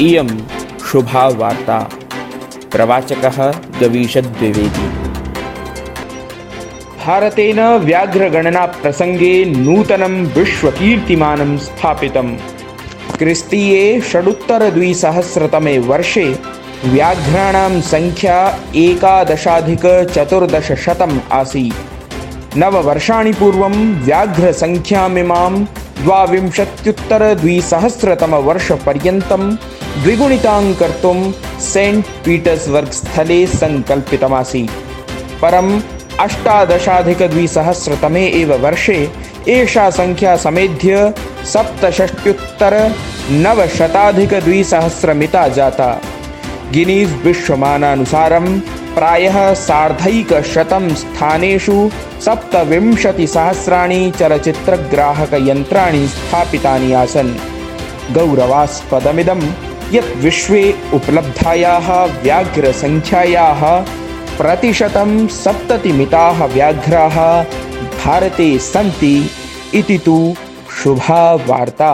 इयं वार्ता प्रवाचकः गवीषद्विवेदी भारतेन व्याघ्रगणनाप्रसङ्गे नूतनं विश्वकीर्तिमानं स्थापितम् क्रिस्तीये षडुत्तरद्विसहस्रतमे वर्षे व्याघ्राणां सङ्ख्या एकादशाधिकचतुर्दशशतम् आसीत्। नववर्षाणि पूर्वं व्याघ्रसङ्ख्यामिमां द्वाविंशत्युत्तरद्विसहस्रतमवर्षपर्यन्तं द्विगुणितां कर्तुं सेण्ट् पीटर्स्बर्ग् स्थले सङ्कल्पितमासीत्। परम् अष्टादशाधिकद्विसहस्रतमे एव वर्षे एषा सङ्ख्या समेध्य सप्तषष्ट्युत्तरनवशताधिकद्विसहस्रमिता जाता। गिनीस् विश्वमानानुसारं प्रायः सार्धैकशतं स्थानेषु सप्तविंशतिसहस्राणि चलच्चित्रग्राहकयन्त्राणि स्थापितानि आसन्। गौरवास्पदमिदं यत् विश्वे उपलब्धायाः व्याघ्रसङ्ख्यायाः प्रतिशतं सप्ततिमिताः व्याघ्राः भारते सन्ति इति तु शुभा वार्ता